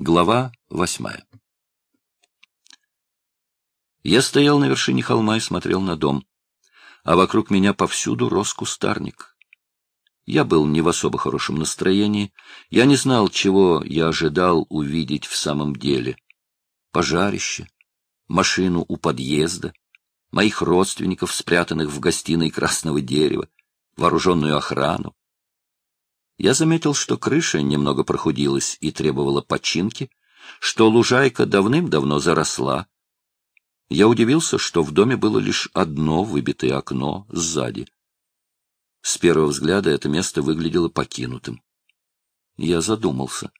Глава восьмая Я стоял на вершине холма и смотрел на дом, а вокруг меня повсюду рос кустарник. Я был не в особо хорошем настроении, я не знал, чего я ожидал увидеть в самом деле. Пожарище, машину у подъезда, моих родственников, спрятанных в гостиной красного дерева, вооруженную охрану. Я заметил, что крыша немного прохудилась и требовала починки, что лужайка давным-давно заросла. Я удивился, что в доме было лишь одно выбитое окно сзади. С первого взгляда это место выглядело покинутым. Я задумался.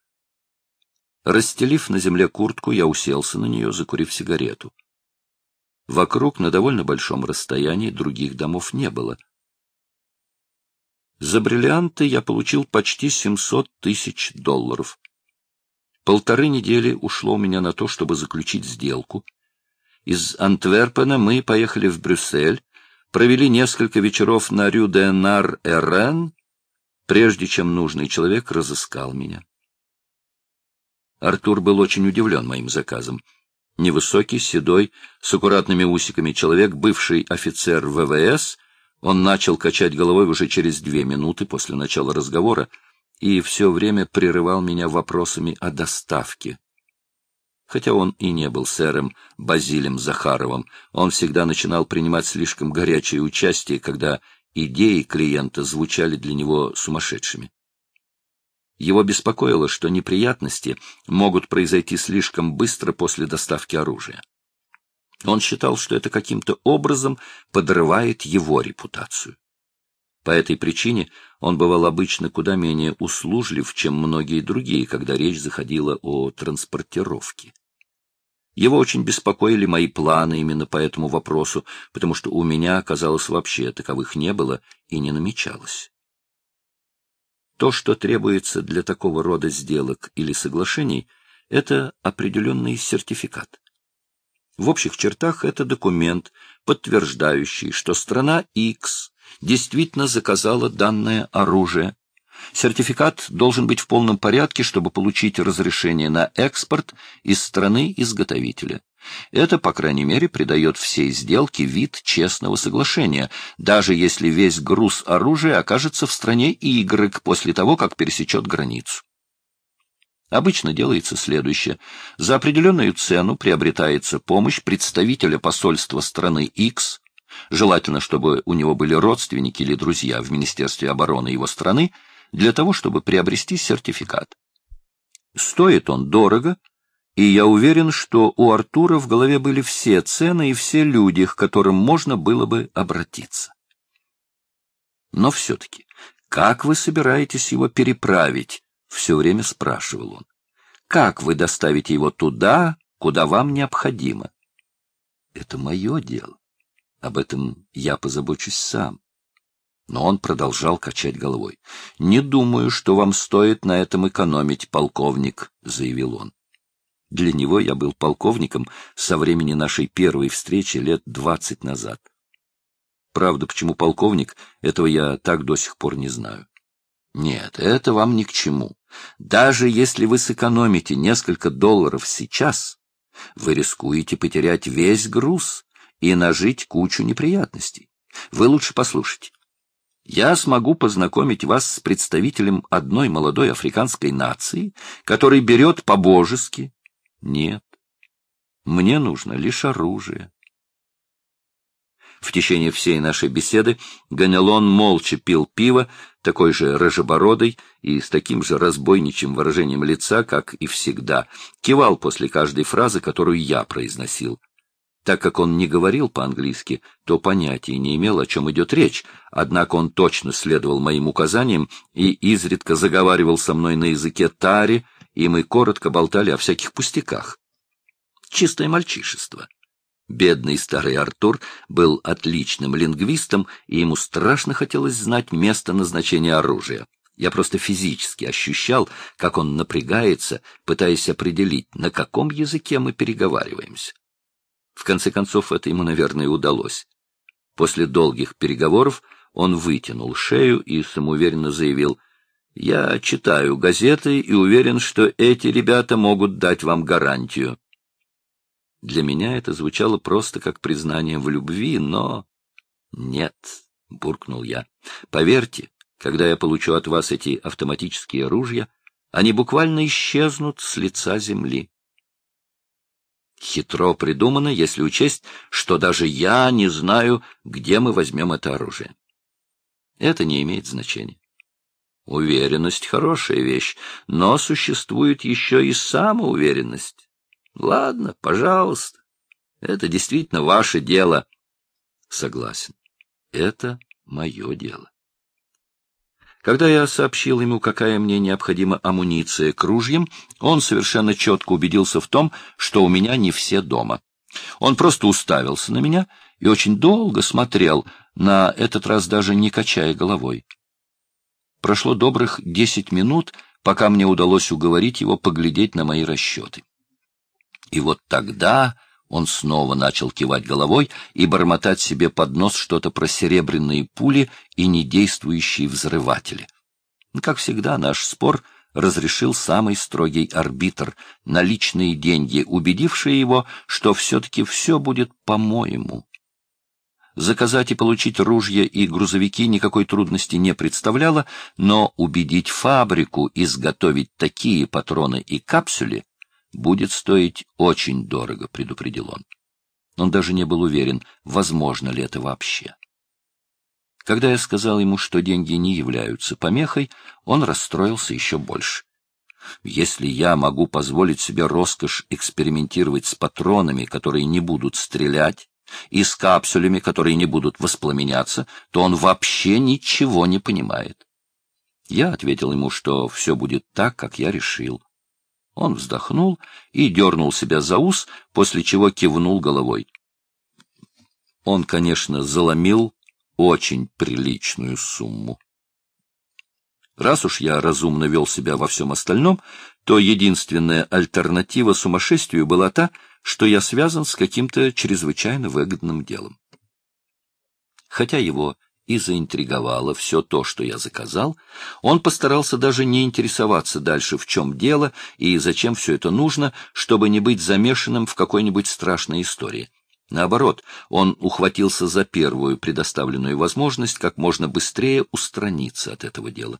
Расстелив на земле куртку, я уселся на нее, закурив сигарету. Вокруг, на довольно большом расстоянии, других домов не было — за бриллианты я получил почти 700 тысяч долларов. Полторы недели ушло у меня на то, чтобы заключить сделку. Из Антверпена мы поехали в Брюссель, провели несколько вечеров на Рю-де-Нар-Эрен, прежде чем нужный человек разыскал меня. Артур был очень удивлен моим заказом. Невысокий, седой, с аккуратными усиками человек, бывший офицер ВВС — он начал качать головой уже через две минуты после начала разговора и все время прерывал меня вопросами о доставке. Хотя он и не был сэром Базилем Захаровым, он всегда начинал принимать слишком горячее участие, когда идеи клиента звучали для него сумасшедшими. Его беспокоило, что неприятности могут произойти слишком быстро после доставки оружия. Он считал, что это каким-то образом подрывает его репутацию. По этой причине он бывал обычно куда менее услужлив, чем многие другие, когда речь заходила о транспортировке. Его очень беспокоили мои планы именно по этому вопросу, потому что у меня, казалось, вообще таковых не было и не намечалось. То, что требуется для такого рода сделок или соглашений, это определенный сертификат. В общих чертах это документ, подтверждающий, что страна X действительно заказала данное оружие. Сертификат должен быть в полном порядке, чтобы получить разрешение на экспорт из страны-изготовителя. Это, по крайней мере, придает всей сделке вид честного соглашения, даже если весь груз оружия окажется в стране Y после того, как пересечет границу. Обычно делается следующее. За определенную цену приобретается помощь представителя посольства страны X, желательно, чтобы у него были родственники или друзья в Министерстве обороны его страны, для того, чтобы приобрести сертификат. Стоит он дорого, и я уверен, что у Артура в голове были все цены и все люди, к которым можно было бы обратиться. Но все-таки, как вы собираетесь его переправить? — все время спрашивал он. «Как вы доставите его туда, куда вам необходимо?» «Это мое дело. Об этом я позабочусь сам». Но он продолжал качать головой. «Не думаю, что вам стоит на этом экономить, полковник», — заявил он. Для него я был полковником со времени нашей первой встречи лет двадцать назад. Правда, почему полковник, этого я так до сих пор не знаю. Нет, это вам ни к чему. Даже если вы сэкономите несколько долларов сейчас, вы рискуете потерять весь груз и нажить кучу неприятностей. Вы лучше послушайте. Я смогу познакомить вас с представителем одной молодой африканской нации, который берет по-божески. Нет, мне нужно лишь оружие. В течение всей нашей беседы Ганелон молча пил пиво, такой же рыжебородый и с таким же разбойничьим выражением лица, как и всегда, кивал после каждой фразы, которую я произносил. Так как он не говорил по-английски, то понятия не имел, о чем идет речь, однако он точно следовал моим указаниям и изредка заговаривал со мной на языке тари, и мы коротко болтали о всяких пустяках. Чистое мальчишество. Бедный старый Артур был отличным лингвистом, и ему страшно хотелось знать место назначения оружия. Я просто физически ощущал, как он напрягается, пытаясь определить, на каком языке мы переговариваемся. В конце концов, это ему, наверное, удалось. После долгих переговоров он вытянул шею и самоуверенно заявил, Я читаю газеты и уверен, что эти ребята могут дать вам гарантию. Для меня это звучало просто как признание в любви, но... Нет, — буркнул я. Поверьте, когда я получу от вас эти автоматические ружья, они буквально исчезнут с лица земли. Хитро придумано, если учесть, что даже я не знаю, где мы возьмем это оружие. Это не имеет значения. Уверенность — хорошая вещь, но существует еще и самоуверенность. Ладно, пожалуйста, это действительно ваше дело. Согласен, это мое дело. Когда я сообщил ему, какая мне необходима амуниция к ружьям, он совершенно четко убедился в том, что у меня не все дома. Он просто уставился на меня и очень долго смотрел, на этот раз даже не качая головой. Прошло добрых десять минут, пока мне удалось уговорить его поглядеть на мои расчеты. И вот тогда он снова начал кивать головой и бормотать себе под нос что-то про серебряные пули и недействующие взрыватели. Как всегда, наш спор разрешил самый строгий арбитр, наличные деньги, убедивший его, что все-таки все будет по-моему. Заказать и получить ружья и грузовики никакой трудности не представляло, но убедить фабрику изготовить такие патроны и капсули будет стоить очень дорого, предупредил он. Он даже не был уверен, возможно ли это вообще. Когда я сказал ему, что деньги не являются помехой, он расстроился еще больше. Если я могу позволить себе роскошь экспериментировать с патронами, которые не будут стрелять, и с капсулями, которые не будут воспламеняться, то он вообще ничего не понимает. Я ответил ему, что все будет так, как я решил. Он вздохнул и дернул себя за ус, после чего кивнул головой. Он, конечно, заломил очень приличную сумму. Раз уж я разумно вел себя во всем остальном, то единственная альтернатива сумасшествию была та, что я связан с каким-то чрезвычайно выгодным делом. Хотя его и заинтриговало все то, что я заказал, он постарался даже не интересоваться дальше, в чем дело и зачем все это нужно, чтобы не быть замешанным в какой-нибудь страшной истории. Наоборот, он ухватился за первую предоставленную возможность как можно быстрее устраниться от этого дела.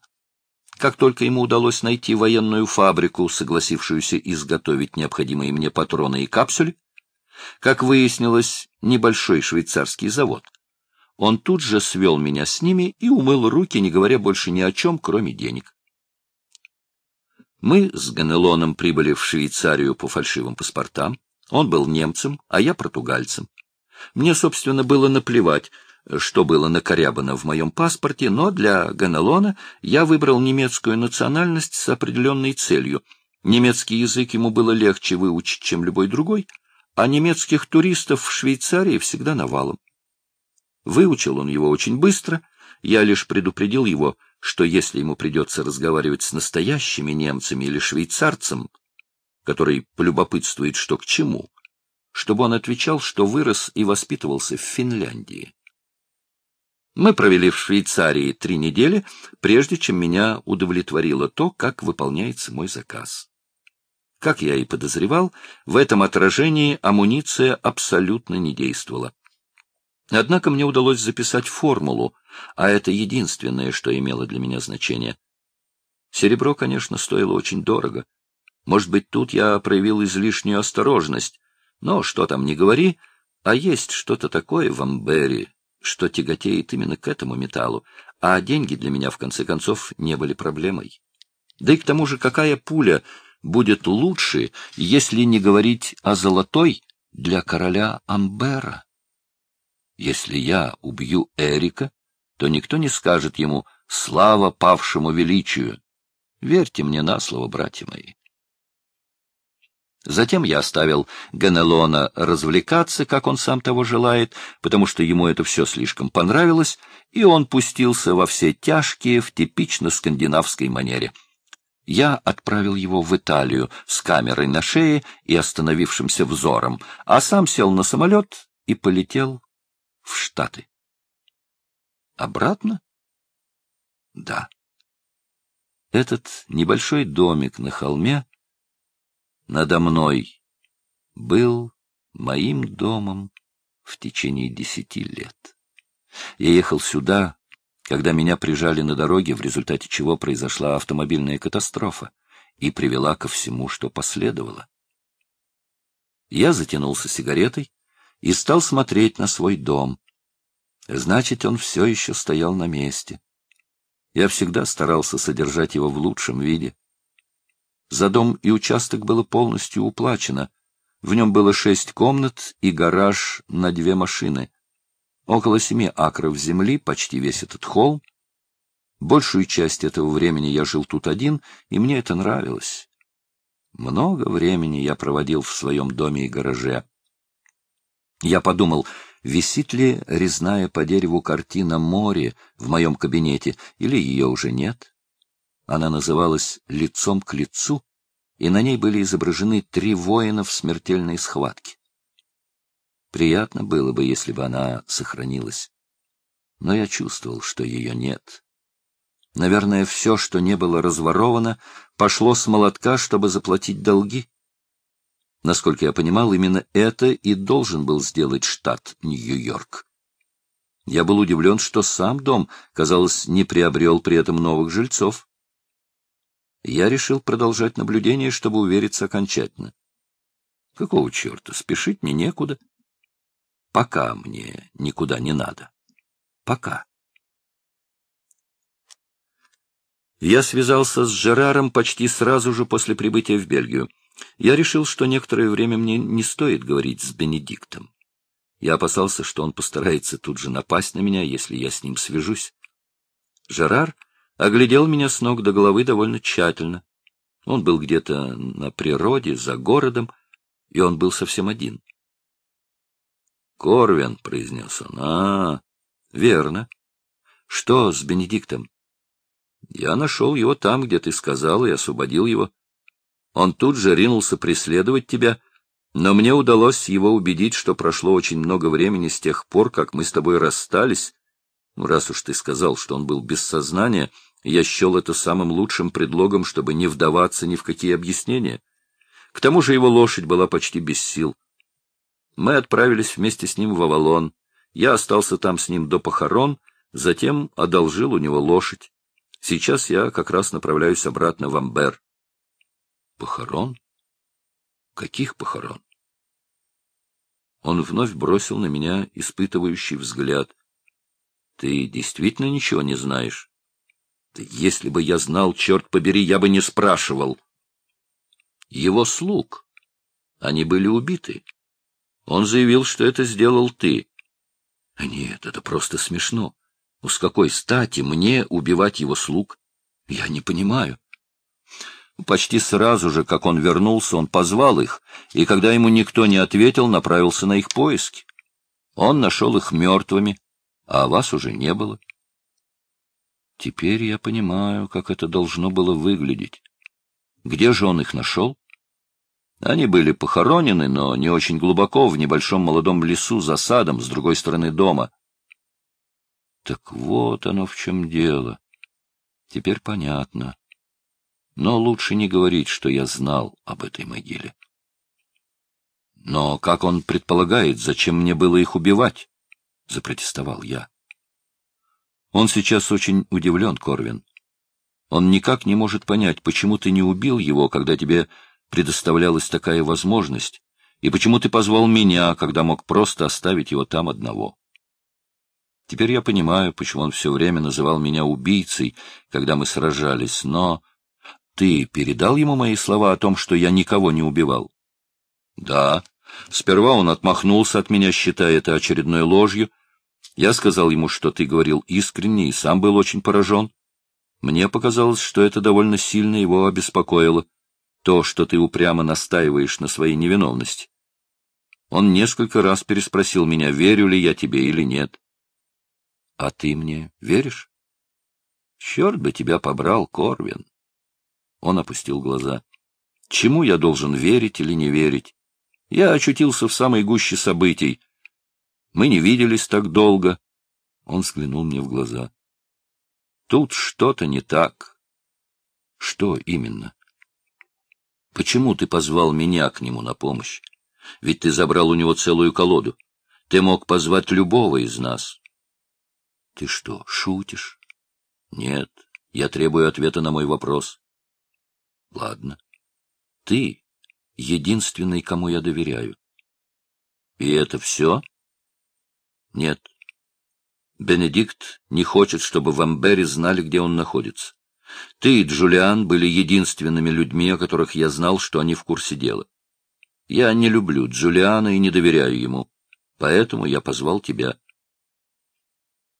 Как только ему удалось найти военную фабрику, согласившуюся изготовить необходимые мне патроны и капсули, как выяснилось, небольшой швейцарский завод — он тут же свел меня с ними и умыл руки, не говоря больше ни о чем, кроме денег. Мы с Ганелоном прибыли в Швейцарию по фальшивым паспортам. Он был немцем, а я португальцем. Мне, собственно, было наплевать, что было накорябано в моем паспорте, но для Ганелона я выбрал немецкую национальность с определенной целью. Немецкий язык ему было легче выучить, чем любой другой, а немецких туристов в Швейцарии всегда навалом. Выучил он его очень быстро, я лишь предупредил его, что если ему придется разговаривать с настоящими немцами или швейцарцем, который полюбопытствует, что к чему, чтобы он отвечал, что вырос и воспитывался в Финляндии. Мы провели в Швейцарии три недели, прежде чем меня удовлетворило то, как выполняется мой заказ. Как я и подозревал, в этом отражении амуниция абсолютно не действовала. Однако мне удалось записать формулу, а это единственное, что имело для меня значение. Серебро, конечно, стоило очень дорого. Может быть, тут я проявил излишнюю осторожность, но что там не говори, а есть что-то такое в Амбере, что тяготеет именно к этому металлу, а деньги для меня, в конце концов, не были проблемой. Да и к тому же, какая пуля будет лучше, если не говорить о золотой для короля Амбера? Если я убью Эрика, то никто не скажет ему «Слава павшему величию». Верьте мне на слово, братья мои. Затем я оставил Ганелона развлекаться, как он сам того желает, потому что ему это все слишком понравилось, и он пустился во все тяжкие в типично скандинавской манере. Я отправил его в Италию с камерой на шее и остановившимся взором, а сам сел на самолет и полетел в Штаты. Обратно? Да. Этот небольшой домик на холме надо мной был моим домом в течение десяти лет. Я ехал сюда, когда меня прижали на дороге, в результате чего произошла автомобильная катастрофа и привела ко всему, что последовало. Я затянулся сигаретой и стал смотреть на свой дом. Значит, он все еще стоял на месте. Я всегда старался содержать его в лучшем виде. За дом и участок было полностью уплачено. В нем было шесть комнат и гараж на две машины. Около семи акров земли, почти весь этот холм. Большую часть этого времени я жил тут один, и мне это нравилось. Много времени я проводил в своем доме и гараже. Я подумал, висит ли резная по дереву картина «Море» в моем кабинете, или ее уже нет. Она называлась «Лицом к лицу», и на ней были изображены три воина в смертельной схватке. Приятно было бы, если бы она сохранилась. Но я чувствовал, что ее нет. Наверное, все, что не было разворовано, пошло с молотка, чтобы заплатить долги. Насколько я понимал, именно это и должен был сделать штат Нью-Йорк. Я был удивлен, что сам дом, казалось, не приобрел при этом новых жильцов я решил продолжать наблюдение, чтобы увериться окончательно. Какого черта? Спешить мне некуда. Пока мне никуда не надо. Пока. Я связался с Жераром почти сразу же после прибытия в Бельгию. Я решил, что некоторое время мне не стоит говорить с Бенедиктом. Я опасался, что он постарается тут же напасть на меня, если я с ним свяжусь. Жерар оглядел меня с ног до головы довольно тщательно. Он был где-то на природе, за городом, и он был совсем один. «Корвин», — произнес он, — «а, верно. Что с Бенедиктом?» «Я нашел его там, где ты сказал, и освободил его. Он тут же ринулся преследовать тебя, но мне удалось его убедить, что прошло очень много времени с тех пор, как мы с тобой расстались. Ну, раз уж ты сказал, что он был без сознания, — я счел это самым лучшим предлогом, чтобы не вдаваться ни в какие объяснения. К тому же его лошадь была почти без сил. Мы отправились вместе с ним в Авалон. Я остался там с ним до похорон, затем одолжил у него лошадь. Сейчас я как раз направляюсь обратно в Амбер. Похорон? Каких похорон? Он вновь бросил на меня испытывающий взгляд. Ты действительно ничего не знаешь? Если бы я знал, черт побери, я бы не спрашивал. Его слуг. Они были убиты. Он заявил, что это сделал ты. Нет, это просто смешно. Ну, с какой стати мне убивать его слуг? Я не понимаю. Почти сразу же, как он вернулся, он позвал их, и когда ему никто не ответил, направился на их поиски. Он нашел их мертвыми, а вас уже не было. Теперь я понимаю, как это должно было выглядеть. Где же он их нашел? Они были похоронены, но не очень глубоко, в небольшом молодом лесу за садом, с другой стороны дома. Так вот оно в чем дело. Теперь понятно. Но лучше не говорить, что я знал об этой могиле. Но как он предполагает, зачем мне было их убивать? — запротестовал я. Он сейчас очень удивлен, Корвин. Он никак не может понять, почему ты не убил его, когда тебе предоставлялась такая возможность, и почему ты позвал меня, когда мог просто оставить его там одного. Теперь я понимаю, почему он все время называл меня убийцей, когда мы сражались, но... Ты передал ему мои слова о том, что я никого не убивал? Да. Сперва он отмахнулся от меня, считая это очередной ложью, я сказал ему, что ты говорил искренне и сам был очень поражен. Мне показалось, что это довольно сильно его обеспокоило, то, что ты упрямо настаиваешь на своей невиновности. Он несколько раз переспросил меня, верю ли я тебе или нет. — А ты мне веришь? — Черт бы тебя побрал, Корвин. Он опустил глаза. — Чему я должен верить или не верить? Я очутился в самой гуще событий, мы не виделись так долго. Он взглянул мне в глаза. Тут что-то не так. Что именно? Почему ты позвал меня к нему на помощь? Ведь ты забрал у него целую колоду. Ты мог позвать любого из нас. Ты что, шутишь? Нет, я требую ответа на мой вопрос. Ладно. Ты единственный, кому я доверяю. И это все? Нет. Бенедикт не хочет, чтобы в Амбере знали, где он находится. Ты и Джулиан были единственными людьми, о которых я знал, что они в курсе дела. Я не люблю Джулиана и не доверяю ему, поэтому я позвал тебя.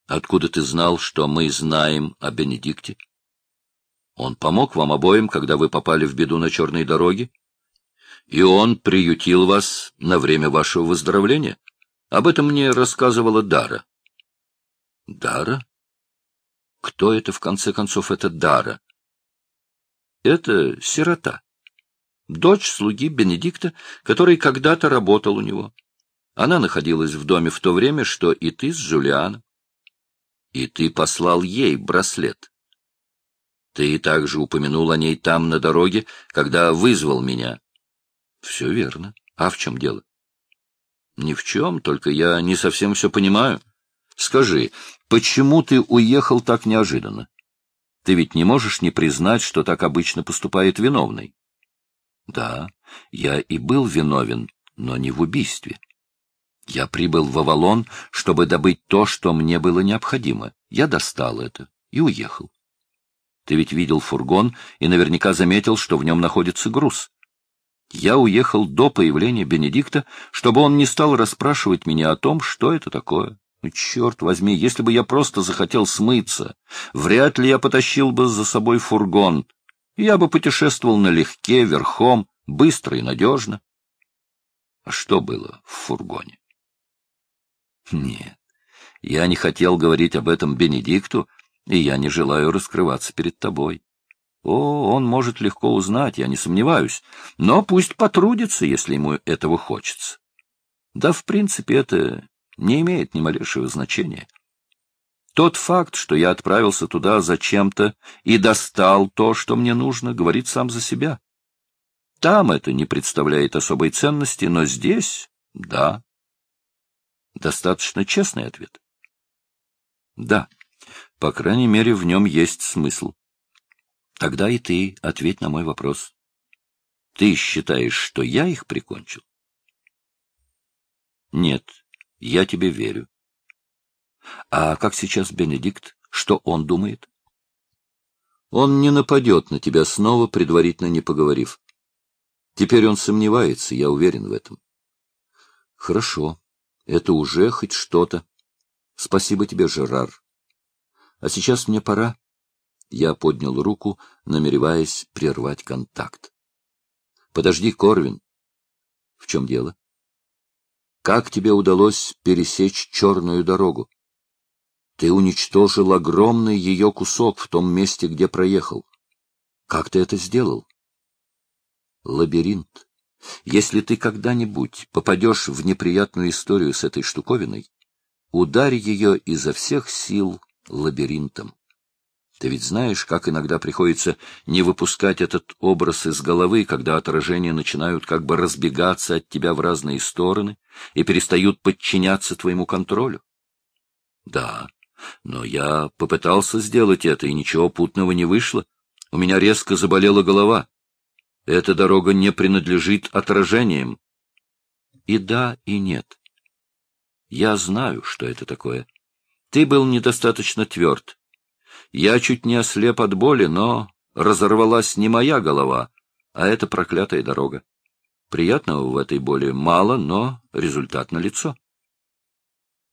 Откуда ты знал, что мы знаем о Бенедикте? Он помог вам обоим, когда вы попали в беду на черной дороге? И он приютил вас на время вашего выздоровления? Об этом мне рассказывала Дара. Дара? Кто это, в конце концов, это Дара? Это сирота. Дочь слуги Бенедикта, который когда-то работал у него. Она находилась в доме в то время, что и ты с Джулианом. И ты послал ей браслет. Ты также упомянул о ней там, на дороге, когда вызвал меня. Все верно. А в чем дело? Ни в чем, только я не совсем все понимаю. Скажи, почему ты уехал так неожиданно? Ты ведь не можешь не признать, что так обычно поступает виновный. Да, я и был виновен, но не в убийстве. Я прибыл в Авалон, чтобы добыть то, что мне было необходимо. Я достал это и уехал. Ты ведь видел фургон и наверняка заметил, что в нем находится груз. Я уехал до появления Бенедикта, чтобы он не стал расспрашивать меня о том, что это такое. Ну, черт возьми, если бы я просто захотел смыться, вряд ли я потащил бы за собой фургон. Я бы путешествовал налегке, верхом, быстро и надежно. А что было в фургоне? Нет, я не хотел говорить об этом Бенедикту, и я не желаю раскрываться перед тобой. О, он может легко узнать, я не сомневаюсь, но пусть потрудится, если ему этого хочется. Да, в принципе, это не имеет ни малейшего значения. Тот факт, что я отправился туда зачем-то и достал то, что мне нужно, говорит сам за себя. Там это не представляет особой ценности, но здесь — да. Достаточно честный ответ. Да, по крайней мере, в нем есть смысл. Тогда и ты ответь на мой вопрос. Ты считаешь, что я их прикончил? Нет, я тебе верю. А как сейчас Бенедикт? Что он думает? Он не нападет на тебя снова, предварительно не поговорив. Теперь он сомневается, я уверен в этом. Хорошо, это уже хоть что-то. Спасибо тебе, Жерар. А сейчас мне пора. Я поднял руку, намереваясь прервать контакт. Подожди, Корвин. В чем дело? Как тебе удалось пересечь черную дорогу? Ты уничтожил огромный ее кусок в том месте, где проехал. Как ты это сделал? Лабиринт. Если ты когда-нибудь попадешь в неприятную историю с этой штуковиной, ударь ее изо всех сил лабиринтом. Ты ведь знаешь, как иногда приходится не выпускать этот образ из головы, когда отражения начинают как бы разбегаться от тебя в разные стороны и перестают подчиняться твоему контролю? Да, но я попытался сделать это, и ничего путного не вышло. У меня резко заболела голова. Эта дорога не принадлежит отражениям. И да, и нет. Я знаю, что это такое. Ты был недостаточно тверд. Я чуть не ослеп от боли, но разорвалась не моя голова, а эта проклятая дорога. Приятного в этой боли мало, но результат налицо.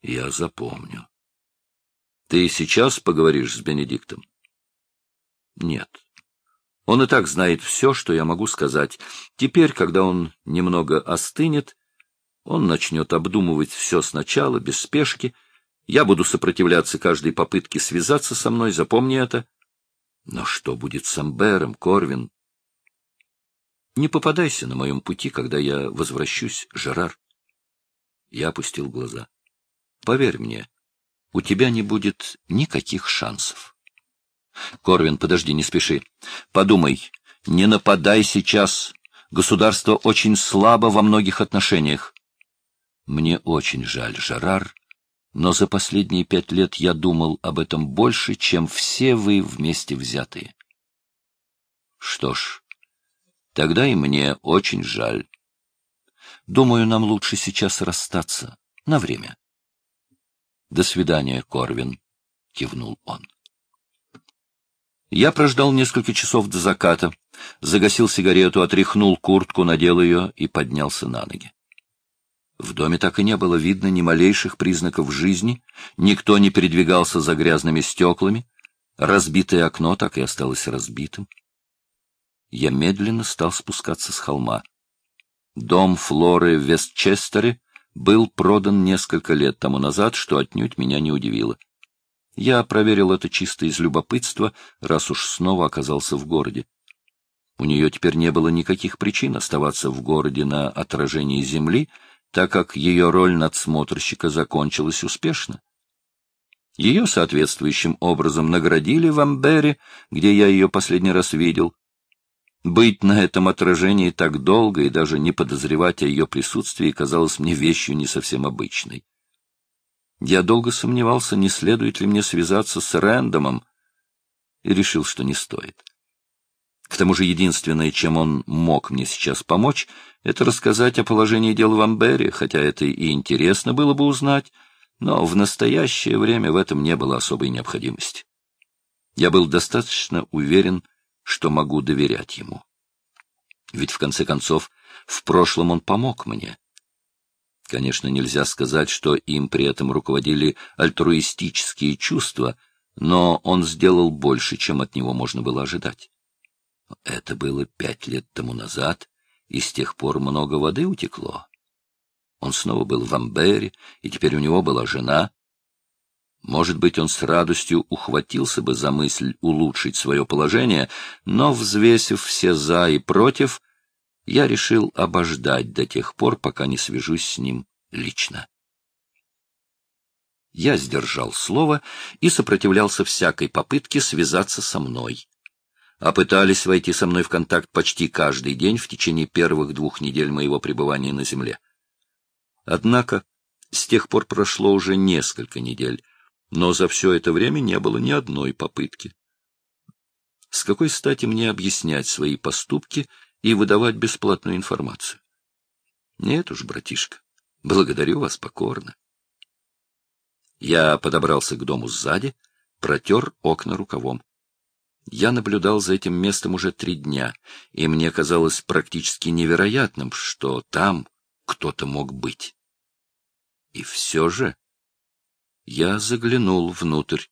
Я запомню. Ты сейчас поговоришь с Бенедиктом? Нет. Он и так знает все, что я могу сказать. Теперь, когда он немного остынет, он начнет обдумывать все сначала, без спешки, я буду сопротивляться каждой попытке связаться со мной, запомни это. Но что будет с Амбером, Корвин? Не попадайся на моем пути, когда я возвращусь, Жерар. Я опустил глаза. Поверь мне, у тебя не будет никаких шансов. Корвин, подожди, не спеши. Подумай, не нападай сейчас. Государство очень слабо во многих отношениях. Мне очень жаль, Жерар, но за последние пять лет я думал об этом больше, чем все вы вместе взятые. Что ж, тогда и мне очень жаль. Думаю, нам лучше сейчас расстаться. На время. До свидания, Корвин, — кивнул он. Я прождал несколько часов до заката, загасил сигарету, отряхнул куртку, надел ее и поднялся на ноги. В доме так и не было видно ни малейших признаков жизни, никто не передвигался за грязными стеклами, разбитое окно так и осталось разбитым. Я медленно стал спускаться с холма. Дом Флоры в Вестчестере был продан несколько лет тому назад, что отнюдь меня не удивило. Я проверил это чисто из любопытства, раз уж снова оказался в городе. У нее теперь не было никаких причин оставаться в городе на отражении земли, так как ее роль надсмотрщика закончилась успешно. Ее соответствующим образом наградили в Амбере, где я ее последний раз видел. Быть на этом отражении так долго и даже не подозревать о ее присутствии казалось мне вещью не совсем обычной. Я долго сомневался, не следует ли мне связаться с Рэндомом, и решил, что не стоит. К тому же единственное, чем он мог мне сейчас помочь, это рассказать о положении дел в Амбере, хотя это и интересно было бы узнать, но в настоящее время в этом не было особой необходимости. Я был достаточно уверен, что могу доверять ему. Ведь, в конце концов, в прошлом он помог мне. Конечно, нельзя сказать, что им при этом руководили альтруистические чувства, но он сделал больше, чем от него можно было ожидать. Это было пять лет тому назад, и с тех пор много воды утекло. Он снова был в Амбере, и теперь у него была жена. Может быть, он с радостью ухватился бы за мысль улучшить свое положение, но, взвесив все «за» и «против», я решил обождать до тех пор, пока не свяжусь с ним лично. Я сдержал слово и сопротивлялся всякой попытке связаться со мной. А пытались войти со мной в контакт почти каждый день в течение первых двух недель моего пребывания на Земле. Однако с тех пор прошло уже несколько недель, но за все это время не было ни одной попытки. С какой стати мне объяснять свои поступки и выдавать бесплатную информацию. Нет уж, братишка, благодарю вас покорно. Я подобрался к дому сзади, протер окна рукавом. Я наблюдал за этим местом уже три дня, и мне казалось практически невероятным, что там кто-то мог быть. И все же я заглянул внутрь.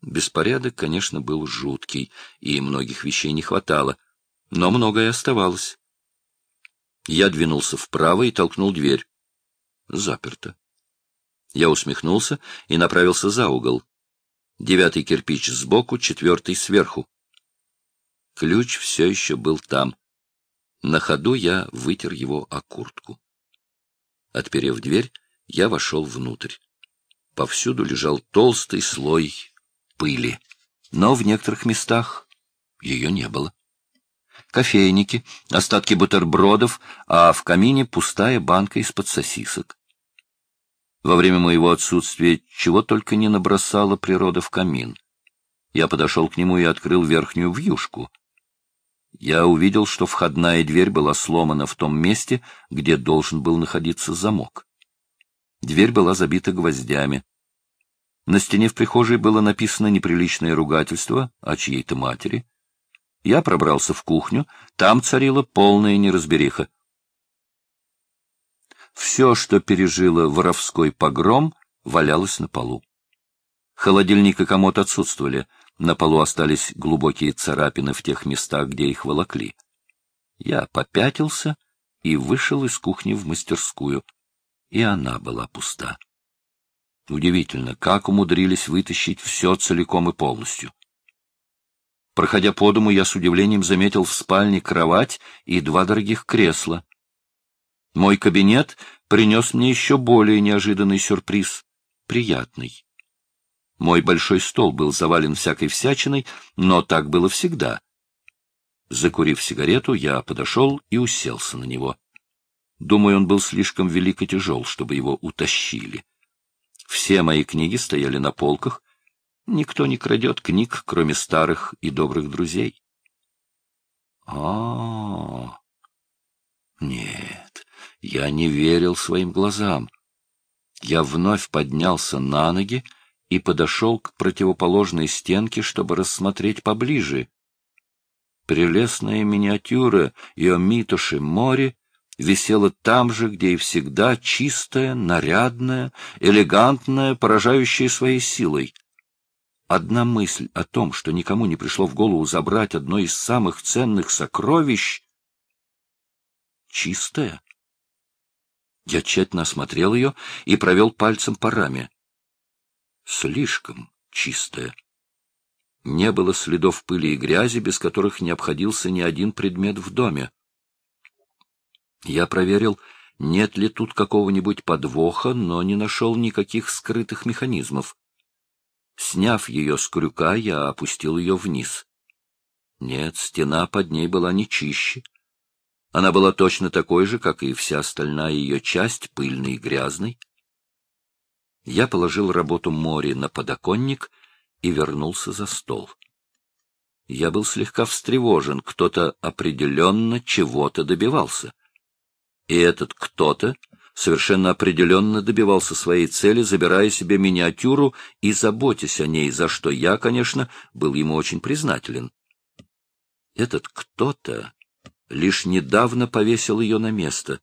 Беспорядок, конечно, был жуткий, и многих вещей не хватало — но многое оставалось. Я двинулся вправо и толкнул дверь. Заперто. Я усмехнулся и направился за угол. Девятый кирпич сбоку, четвертый сверху. Ключ все еще был там. На ходу я вытер его о куртку. Отперев дверь, я вошел внутрь. Повсюду лежал толстый слой пыли, но в некоторых местах ее не было кофейники, остатки бутербродов, а в камине пустая банка из-под сосисок. Во время моего отсутствия чего только не набросала природа в камин. Я подошел к нему и открыл верхнюю вьюшку. Я увидел, что входная дверь была сломана в том месте, где должен был находиться замок. Дверь была забита гвоздями. На стене в прихожей было написано неприличное ругательство о чьей-то матери. Я пробрался в кухню, там царила полная неразбериха. Все, что пережило воровской погром, валялось на полу. Холодильник и комод отсутствовали, на полу остались глубокие царапины в тех местах, где их волокли. Я попятился и вышел из кухни в мастерскую, и она была пуста. Удивительно, как умудрились вытащить все целиком и полностью. Проходя по дому, я с удивлением заметил в спальне кровать и два дорогих кресла. Мой кабинет принес мне еще более неожиданный сюрприз. Приятный. Мой большой стол был завален всякой всячиной, но так было всегда. Закурив сигарету, я подошел и уселся на него. Думаю, он был слишком велик и тяжел, чтобы его утащили. Все мои книги стояли на полках. Никто не крадет книг, кроме старых и добрых друзей. А, -а, нет, я не верил своим глазам. Я вновь поднялся на ноги и подошел к противоположной стенке, чтобы рассмотреть поближе. Прелестная миниатюра Иомитоши море висела там же, где и всегда, чистая, нарядная, элегантная, поражающая своей силой. Одна мысль о том, что никому не пришло в голову забрать одно из самых ценных сокровищ, чистая. Я тщательно осмотрел ее и провел пальцем по раме. Слишком чистая. Не было следов пыли и грязи, без которых не обходился ни один предмет в доме. Я проверил, нет ли тут какого-нибудь подвоха, но не нашел никаких скрытых механизмов. Сняв ее с крюка, я опустил ее вниз. Нет, стена под ней была не чище. Она была точно такой же, как и вся остальная ее часть, пыльной и грязной. Я положил работу море на подоконник и вернулся за стол. Я был слегка встревожен, кто-то определенно чего-то добивался. И этот кто-то совершенно определенно добивался своей цели, забирая себе миниатюру и заботясь о ней, за что я, конечно, был ему очень признателен. Этот кто-то лишь недавно повесил ее на место.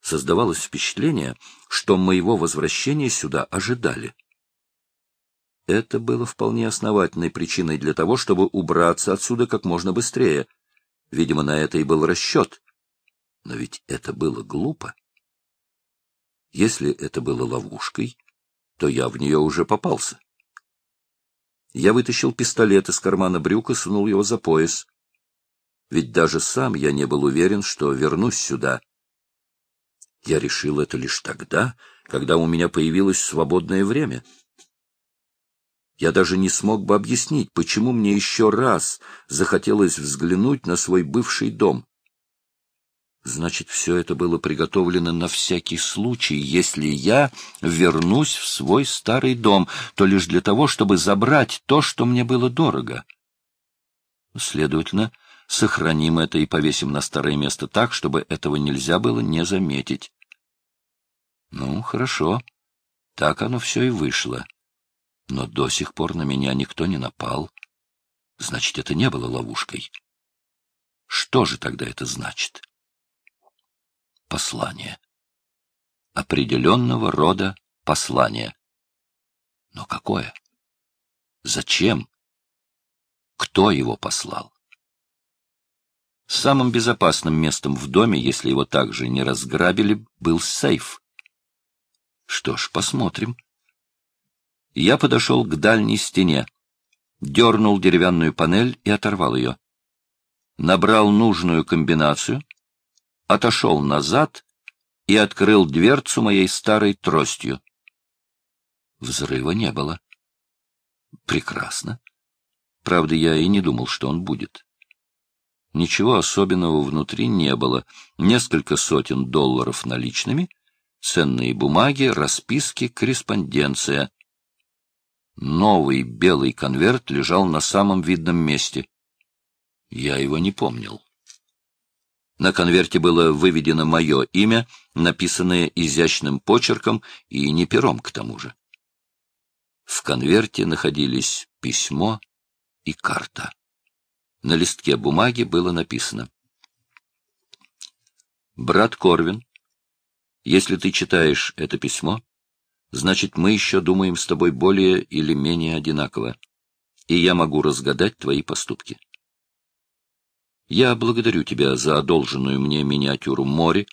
Создавалось впечатление, что моего возвращения сюда ожидали. Это было вполне основательной причиной для того, чтобы убраться отсюда как можно быстрее. Видимо, на это и был расчет. Но ведь это было глупо. Если это было ловушкой, то я в нее уже попался. Я вытащил пистолет из кармана брюк и сунул его за пояс. Ведь даже сам я не был уверен, что вернусь сюда. Я решил это лишь тогда, когда у меня появилось свободное время. Я даже не смог бы объяснить, почему мне еще раз захотелось взглянуть на свой бывший дом. Значит, все это было приготовлено на всякий случай. Если я вернусь в свой старый дом, то лишь для того, чтобы забрать то, что мне было дорого. Следовательно, сохраним это и повесим на старое место так, чтобы этого нельзя было не заметить. Ну, хорошо. Так оно все и вышло. Но до сих пор на меня никто не напал. Значит, это не было ловушкой. Что же тогда это значит? послание. Определенного рода послание. Но какое? Зачем? Кто его послал? Самым безопасным местом в доме, если его также не разграбили, был сейф. Что ж, посмотрим. Я подошел к дальней стене, дернул деревянную панель и оторвал ее. Набрал нужную комбинацию, отошел назад и открыл дверцу моей старой тростью. Взрыва не было. Прекрасно. Правда, я и не думал, что он будет. Ничего особенного внутри не было. Несколько сотен долларов наличными, ценные бумаги, расписки, корреспонденция. Новый белый конверт лежал на самом видном месте. Я его не помнил. На конверте было выведено мое имя, написанное изящным почерком и не пером к тому же. В конверте находились письмо и карта. На листке бумаги было написано. «Брат Корвин, если ты читаешь это письмо, значит, мы еще думаем с тобой более или менее одинаково, и я могу разгадать твои поступки. Я благодарю тебя за одолженную мне миниатюру море,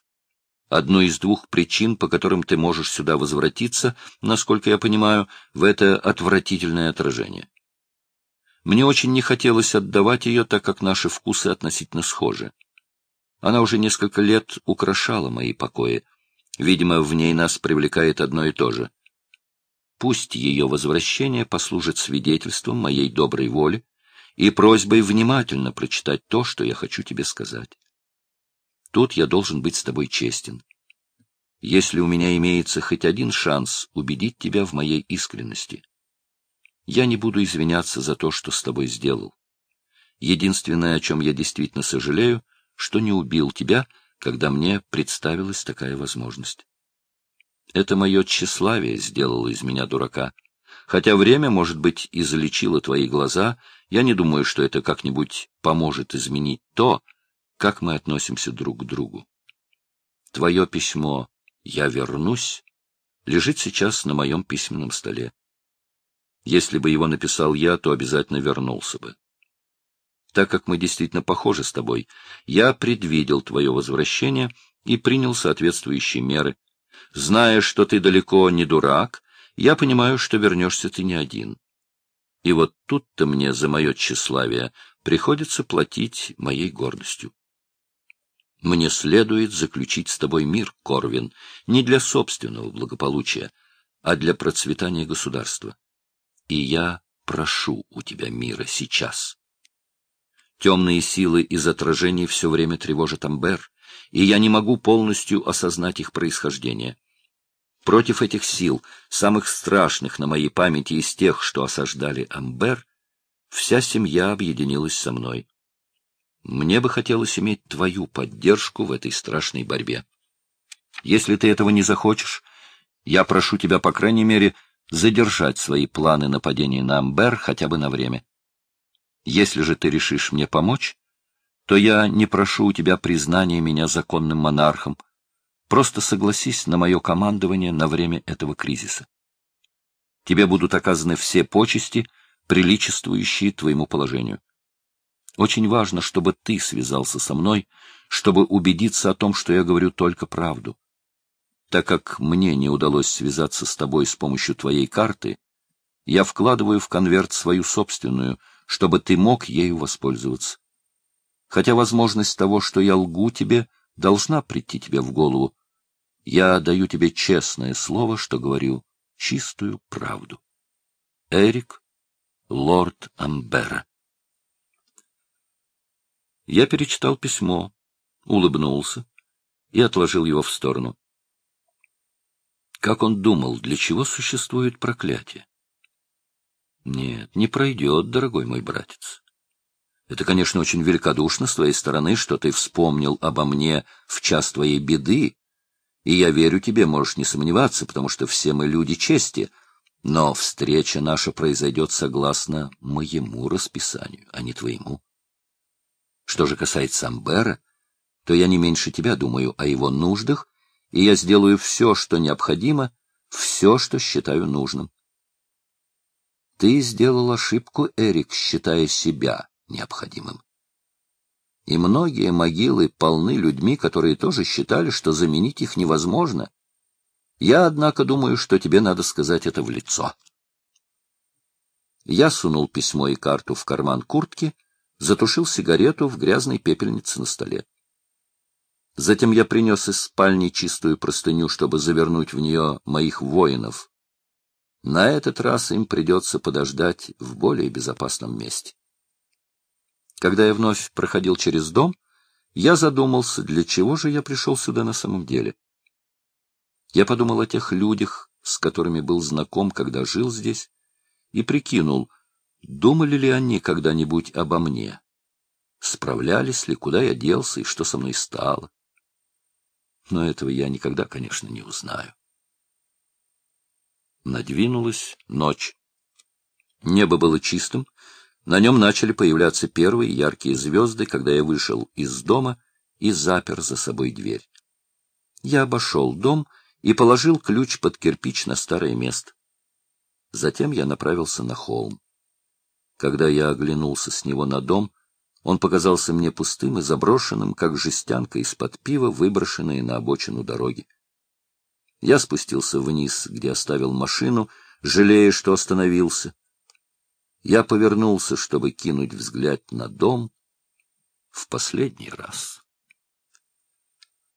одну из двух причин, по которым ты можешь сюда возвратиться, насколько я понимаю, в это отвратительное отражение. Мне очень не хотелось отдавать ее, так как наши вкусы относительно схожи. Она уже несколько лет украшала мои покои. Видимо, в ней нас привлекает одно и то же. Пусть ее возвращение послужит свидетельством моей доброй воли и просьбой внимательно прочитать то, что я хочу тебе сказать. Тут я должен быть с тобой честен. Если у меня имеется хоть один шанс убедить тебя в моей искренности, я не буду извиняться за то, что с тобой сделал. Единственное, о чем я действительно сожалею, что не убил тебя, когда мне представилась такая возможность. Это мое тщеславие сделало из меня дурака. Хотя время, может быть, и залечило твои глаза, я не думаю, что это как-нибудь поможет изменить то, как мы относимся друг к другу. Твое письмо «Я вернусь» лежит сейчас на моем письменном столе. Если бы его написал я, то обязательно вернулся бы. Так как мы действительно похожи с тобой, я предвидел твое возвращение и принял соответствующие меры, Зная, что ты далеко не дурак, я понимаю, что вернешься ты не один. И вот тут-то мне за мое тщеславие приходится платить моей гордостью. Мне следует заключить с тобой мир, Корвин, не для собственного благополучия, а для процветания государства. И я прошу у тебя мира сейчас. Темные силы из отражений все время тревожат Амбер, и я не могу полностью осознать их происхождение. Против этих сил, самых страшных на моей памяти из тех, что осаждали Амбер, вся семья объединилась со мной. Мне бы хотелось иметь твою поддержку в этой страшной борьбе. Если ты этого не захочешь, я прошу тебя, по крайней мере, задержать свои планы нападения на Амбер хотя бы на время. Если же ты решишь мне помочь, то я не прошу у тебя признания меня законным монархом. Просто согласись на мое командование на время этого кризиса. Тебе будут оказаны все почести, приличествующие твоему положению. Очень важно, чтобы ты связался со мной, чтобы убедиться о том, что я говорю только правду. Так как мне не удалось связаться с тобой с помощью твоей карты, я вкладываю в конверт свою собственную, чтобы ты мог ею воспользоваться хотя возможность того, что я лгу тебе, должна прийти тебе в голову. Я даю тебе честное слово, что говорю чистую правду. Эрик, лорд Амбера. Я перечитал письмо, улыбнулся и отложил его в сторону. Как он думал, для чего существует проклятие? Нет, не пройдет, дорогой мой братец. Это, конечно, очень великодушно с твоей стороны, что ты вспомнил обо мне в час твоей беды, и я верю тебе, можешь не сомневаться, потому что все мы люди чести, но встреча наша произойдет согласно моему расписанию, а не твоему. Что же касается Амбера, то я не меньше тебя думаю о его нуждах, и я сделаю все, что необходимо, все, что считаю нужным. Ты сделал ошибку, Эрик, считая себя необходимым. И многие могилы полны людьми, которые тоже считали, что заменить их невозможно. Я, однако, думаю, что тебе надо сказать это в лицо. Я сунул письмо и карту в карман куртки, затушил сигарету в грязной пепельнице на столе. Затем я принес из спальни чистую простыню, чтобы завернуть в нее моих воинов. На этот раз им придется подождать в более безопасном месте. Когда я вновь проходил через дом, я задумался, для чего же я пришел сюда на самом деле. Я подумал о тех людях, с которыми был знаком, когда жил здесь, и прикинул, думали ли они когда-нибудь обо мне, справлялись ли, куда я делся и что со мной стало. Но этого я никогда, конечно, не узнаю. Надвинулась ночь. Небо было чистым, на нем начали появляться первые яркие звезды, когда я вышел из дома и запер за собой дверь. Я обошел дом и положил ключ под кирпич на старое место. Затем я направился на холм. Когда я оглянулся с него на дом, он показался мне пустым и заброшенным, как жестянка из-под пива, выброшенная на обочину дороги. Я спустился вниз, где оставил машину, жалея, что остановился. Я повернулся, чтобы кинуть взгляд на дом в последний раз.